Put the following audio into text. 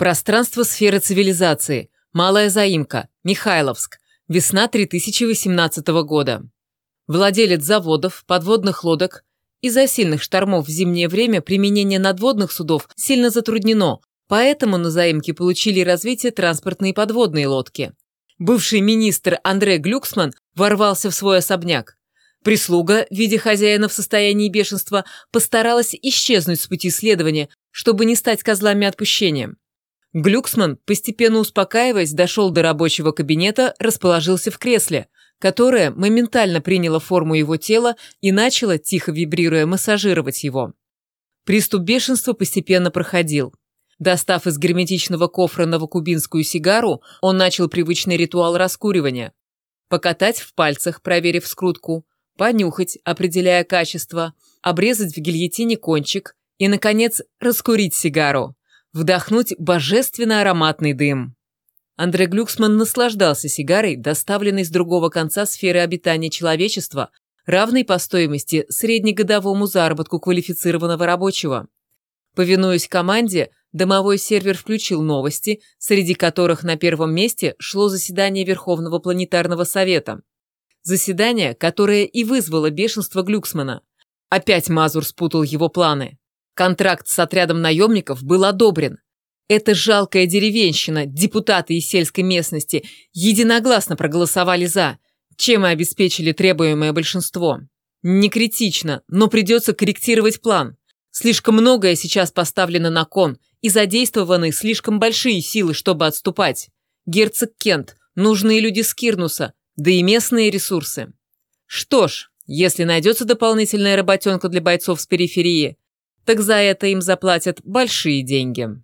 Пространство сферы цивилизации. Малая заимка. Михайловск. Весна 3018 года. Владелец заводов, подводных лодок. Из-за сильных штормов в зимнее время применение надводных судов сильно затруднено, поэтому на заимке получили развитие транспортные подводные лодки. Бывший министр Андрей Глюксман ворвался в свой особняк. Прислуга, видя хозяина в состоянии бешенства, постаралась исчезнуть с пути следования, чтобы не стать козлами отпущения. Глюксман, постепенно успокаиваясь, дошел до рабочего кабинета, расположился в кресле, которое моментально приняло форму его тела и начало, тихо вибрируя, массажировать его. Приступ бешенства постепенно проходил. Достав из герметичного кофра новокубинскую сигару, он начал привычный ритуал раскуривания. Покатать в пальцах, проверив скрутку, понюхать, определяя качество, обрезать в гильотине кончик и, наконец, раскурить сигару вдохнуть божественно ароматный дым. Андре Глюксман наслаждался сигарой, доставленной с другого конца сферы обитания человечества, равной по стоимости среднегодовому заработку квалифицированного рабочего. Повинуясь команде, домовой сервер включил новости, среди которых на первом месте шло заседание Верховного планетарного совета. Заседание, которое и вызвало бешенство Глюксмана. Опять Мазур спутал его планы. Контракт с отрядом наемников был одобрен. Эта жалкая деревенщина, депутаты из сельской местности, единогласно проголосовали «за», чем и обеспечили требуемое большинство. Не критично, но придется корректировать план. Слишком многое сейчас поставлено на кон, и задействованы слишком большие силы, чтобы отступать. Герцог Кент, нужные люди Скирнуса, да и местные ресурсы. Что ж, если найдется дополнительная работенка для бойцов с периферии, так за это им заплатят большие деньги.